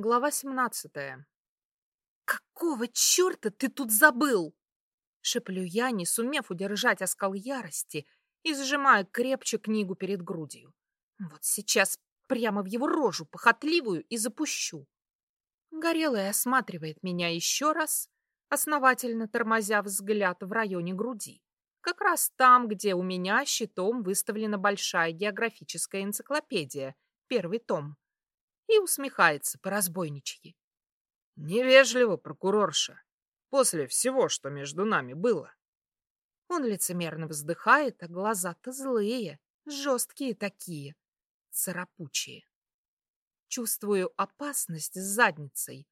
Глава 17. «Какого черта ты тут забыл?» Шеплю я, не сумев удержать оскал ярости, и сжимаю крепче книгу перед грудью. Вот сейчас прямо в его рожу похотливую и запущу. Горелый осматривает меня еще раз, основательно тормозя взгляд в районе груди. Как раз там, где у меня щитом выставлена большая географическая энциклопедия, первый том и усмехается по разбойничьи. Невежливо, прокурорша, после всего, что между нами было. Он лицемерно вздыхает, а глаза-то злые, жесткие такие, царапучие. Чувствую опасность с задницей,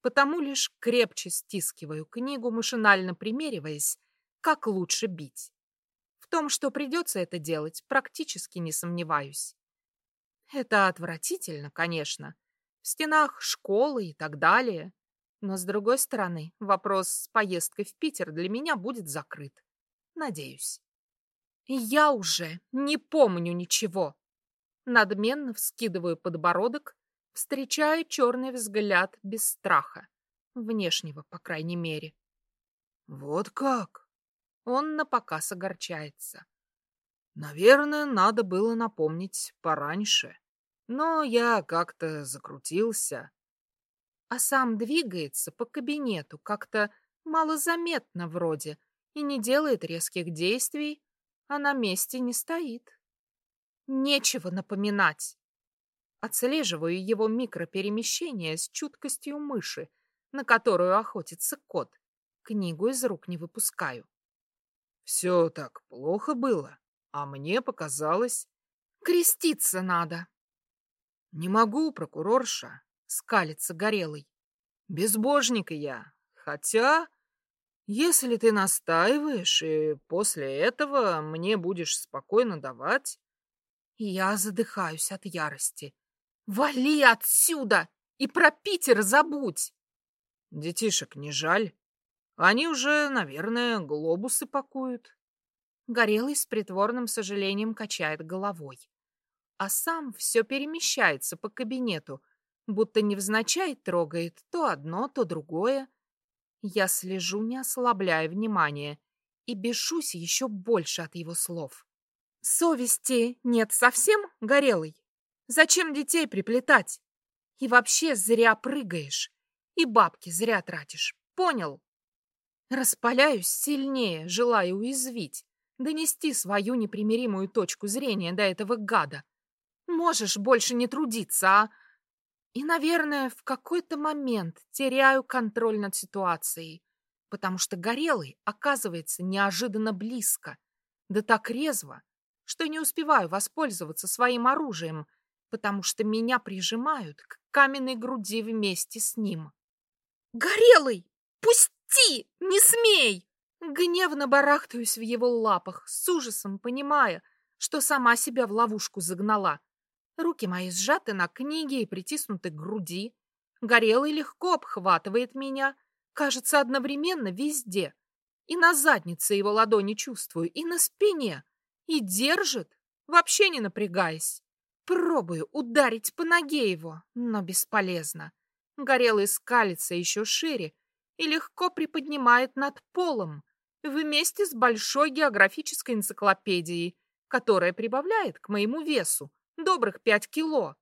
потому лишь крепче стискиваю книгу, машинально примериваясь, как лучше бить. В том, что придется это делать, практически не сомневаюсь. Это отвратительно, конечно. В стенах школы и так далее. Но, с другой стороны, вопрос с поездкой в Питер для меня будет закрыт. Надеюсь. Я уже не помню ничего. Надменно вскидываю подбородок, встречая черный взгляд без страха. Внешнего, по крайней мере. Вот как? Он напоказ огорчается. Наверное, надо было напомнить пораньше. Но я как-то закрутился. А сам двигается по кабинету как-то малозаметно вроде и не делает резких действий, а на месте не стоит. Нечего напоминать. Отслеживаю его микроперемещение с чуткостью мыши, на которую охотится кот. Книгу из рук не выпускаю. Все так плохо было. А мне показалось... Креститься надо. Не могу, прокурорша, скалится горелый. Безбожник я. Хотя, если ты настаиваешь, и после этого мне будешь спокойно давать... Я задыхаюсь от ярости. Вали отсюда и про Питер забудь. Детишек не жаль. Они уже, наверное, глобусы пакуют. Горелый с притворным сожалением качает головой. А сам все перемещается по кабинету, будто невзначай трогает то одно, то другое. Я слежу, не ослабляя внимания, и бешусь еще больше от его слов. Совести нет совсем, Горелый? Зачем детей приплетать? И вообще зря прыгаешь, и бабки зря тратишь, понял? Распаляюсь сильнее, желая уязвить, донести свою непримиримую точку зрения до этого гада. Можешь больше не трудиться, а... И, наверное, в какой-то момент теряю контроль над ситуацией, потому что Горелый оказывается неожиданно близко, да так резво, что не успеваю воспользоваться своим оружием, потому что меня прижимают к каменной груди вместе с ним. «Горелый! Пусти! Не смей!» Гневно барахтаюсь в его лапах, с ужасом понимая, что сама себя в ловушку загнала. Руки мои сжаты на книге и притиснуты к груди. Горелый легко обхватывает меня, кажется, одновременно везде. И на заднице его ладони чувствую, и на спине. И держит, вообще не напрягаясь. Пробую ударить по ноге его, но бесполезно. Горелый скалится еще шире и легко приподнимает над полом, вместе с большой географической энциклопедией, которая прибавляет к моему весу добрых пять кило.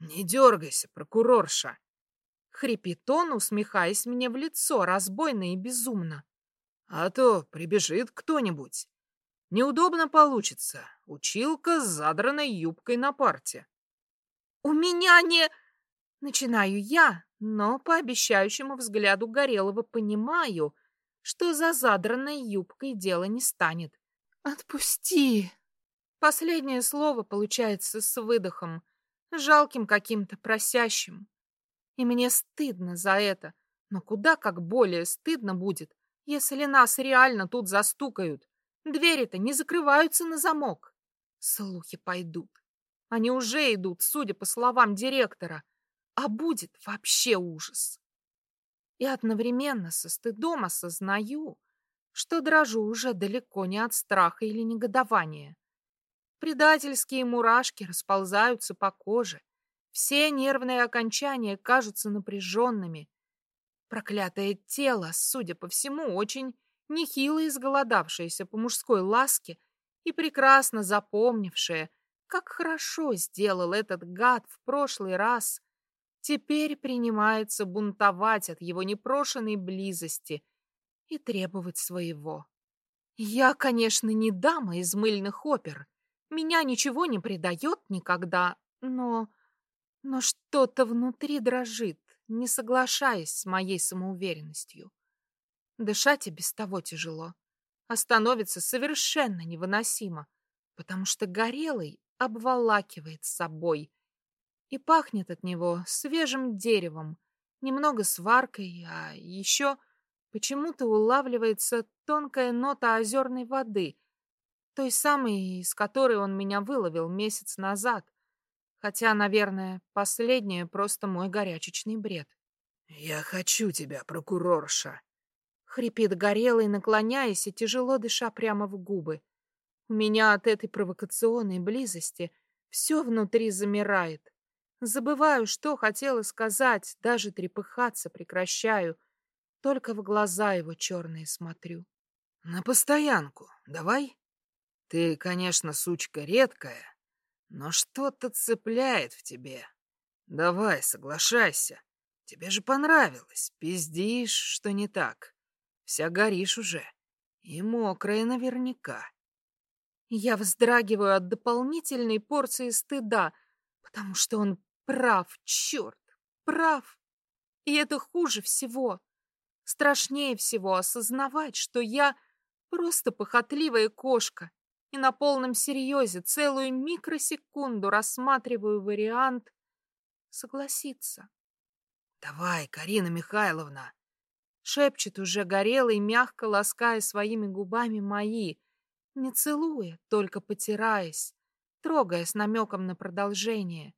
«Не дергайся, прокурорша!» Хрипит он, усмехаясь мне в лицо, разбойно и безумно. «А то прибежит кто-нибудь. Неудобно получится. Училка с задранной юбкой на парте». «У меня не...» Начинаю я, но по обещающему взгляду Горелого понимаю, что за задранной юбкой дело не станет. «Отпусти!» Последнее слово получается с выдохом, жалким каким-то, просящим. И мне стыдно за это, но куда как более стыдно будет, если нас реально тут застукают. Двери-то не закрываются на замок. Слухи пойдут. Они уже идут, судя по словам директора. А будет вообще ужас и одновременно со стыдом осознаю, что дрожу уже далеко не от страха или негодования. Предательские мурашки расползаются по коже, Все нервные окончания кажутся напряженными. Проклятое тело, судя по всему, очень нехило изголодавшееся по мужской ласке и прекрасно запомнившее, как хорошо сделал этот гад в прошлый раз, теперь принимается бунтовать от его непрошенной близости и требовать своего. Я, конечно, не дама из мыльных опер, меня ничего не предает никогда, но... Но что-то внутри дрожит, не соглашаясь с моей самоуверенностью. Дышать и без того тяжело, а совершенно невыносимо, потому что горелый обволакивает собой, и пахнет от него свежим деревом, немного сваркой, а еще почему-то улавливается тонкая нота озерной воды, той самой, из которой он меня выловил месяц назад. Хотя, наверное, последнее просто мой горячечный бред. «Я хочу тебя, прокурорша!» Хрипит горелый, наклоняясь и тяжело дыша прямо в губы. У меня от этой провокационной близости все внутри замирает. Забываю, что хотела сказать, даже трепыхаться прекращаю. Только в глаза его черные смотрю. «На постоянку, давай?» Ты, конечно, сучка редкая, но что-то цепляет в тебе. Давай, соглашайся. Тебе же понравилось. Пиздишь, что не так. Вся горишь уже. И мокрая наверняка. Я вздрагиваю от дополнительной порции стыда, потому что он прав, черт, прав. И это хуже всего. Страшнее всего осознавать, что я просто похотливая кошка, и на полном серьезе целую микросекунду рассматриваю вариант согласиться. «Давай, Карина Михайловна!» Шепчет уже горелый, мягко лаская своими губами мои, не целуя, только потираясь, трогая с намеком на продолжение.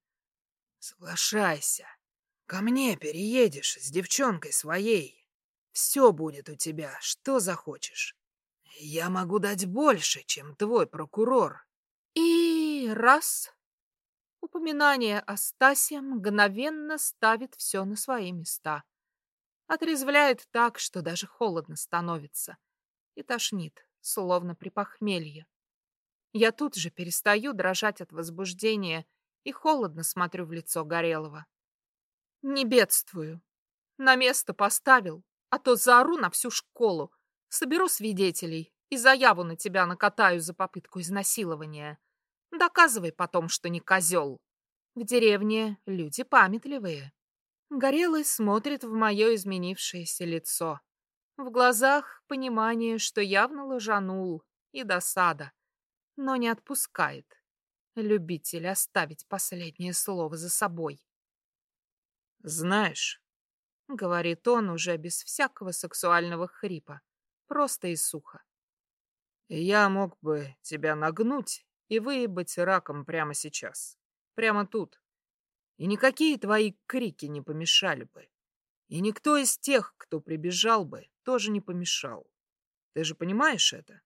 «Соглашайся. Ко мне переедешь с девчонкой своей. Все будет у тебя, что захочешь. Я могу дать больше, чем твой прокурор. И раз. Упоминание о Стасе мгновенно ставит все на свои места. Отрезвляет так, что даже холодно становится. И тошнит, словно при похмелье. Я тут же перестаю дрожать от возбуждения и холодно смотрю в лицо Горелого. Не бедствую. На место поставил, а то заору на всю школу, Соберу свидетелей и заяву на тебя накатаю за попытку изнасилования. Доказывай потом, что не козел. В деревне люди памятливые. Горелый смотрит в мое изменившееся лицо. В глазах понимание, что явно лжанул, и досада, но не отпускает. Любитель оставить последнее слово за собой. «Знаешь», — говорит он уже без всякого сексуального хрипа, Просто и сухо. Я мог бы тебя нагнуть и выебать раком прямо сейчас. Прямо тут. И никакие твои крики не помешали бы. И никто из тех, кто прибежал бы, тоже не помешал. Ты же понимаешь это?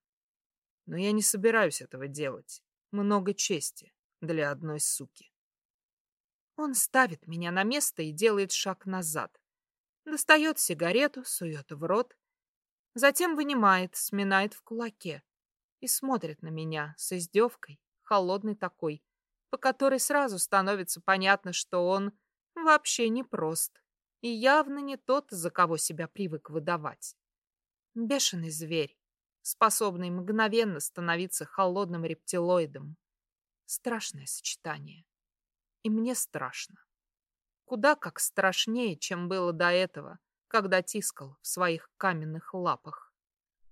Но я не собираюсь этого делать. Много чести для одной суки. Он ставит меня на место и делает шаг назад. Достает сигарету, сует в рот Затем вынимает, сминает в кулаке и смотрит на меня с издевкой, холодной такой, по которой сразу становится понятно, что он вообще не прост и явно не тот, за кого себя привык выдавать. Бешеный зверь, способный мгновенно становиться холодным рептилоидом. Страшное сочетание. И мне страшно. Куда как страшнее, чем было до этого, когда тискал в своих каменных лапах.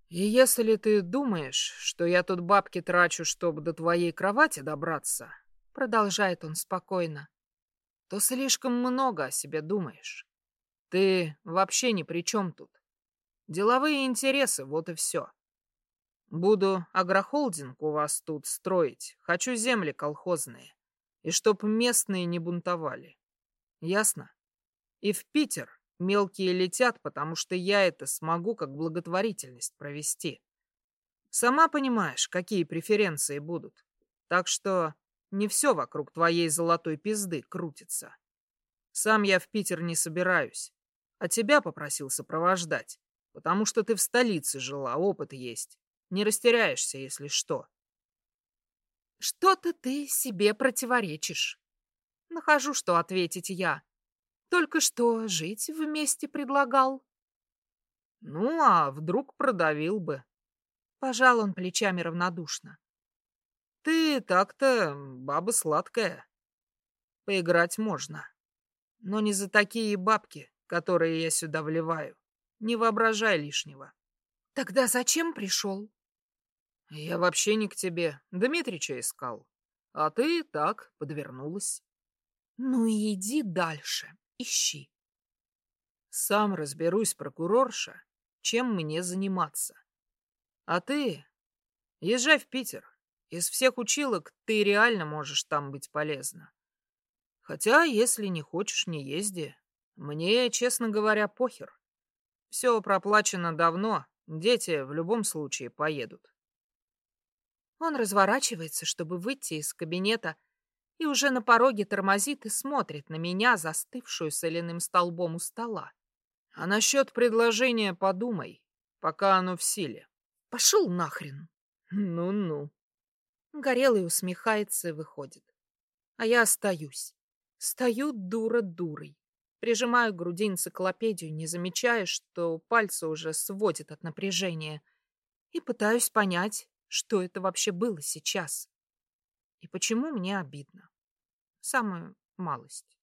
И если ты думаешь, что я тут бабки трачу, чтобы до твоей кровати добраться, продолжает он спокойно, то слишком много о себе думаешь. Ты вообще ни при чем тут. Деловые интересы, вот и все. Буду агрохолдинг у вас тут строить. Хочу земли колхозные. И чтоб местные не бунтовали. Ясно? И в Питер Мелкие летят, потому что я это смогу как благотворительность провести. Сама понимаешь, какие преференции будут. Так что не все вокруг твоей золотой пизды крутится. Сам я в Питер не собираюсь, а тебя попросил сопровождать, потому что ты в столице жила, опыт есть. Не растеряешься, если что. Что-то ты себе противоречишь. Нахожу, что ответить я. Только что жить вместе предлагал. Ну, а вдруг продавил бы? Пожал он плечами равнодушно. Ты так-то баба сладкая. Поиграть можно. Но не за такие бабки, которые я сюда вливаю. Не воображай лишнего. Тогда зачем пришел? Я вообще не к тебе. Дмитрича искал. А ты так подвернулась. Ну и иди дальше. Ищи. Сам разберусь, прокурорша, чем мне заниматься. А ты езжай в Питер. Из всех училок ты реально можешь там быть полезна. Хотя, если не хочешь, не езди. Мне, честно говоря, похер. Все проплачено давно, дети в любом случае поедут. Он разворачивается, чтобы выйти из кабинета, и уже на пороге тормозит и смотрит на меня, застывшую соляным столбом у стола. А насчет предложения подумай, пока оно в силе. Пошел нахрен. Ну-ну. Горелый усмехается и выходит. А я остаюсь. Стою дура дурой. Прижимаю к груди энциклопедию, не замечая, что пальцы уже сводят от напряжения. И пытаюсь понять, что это вообще было сейчас. И почему мне обидно? Самую малость.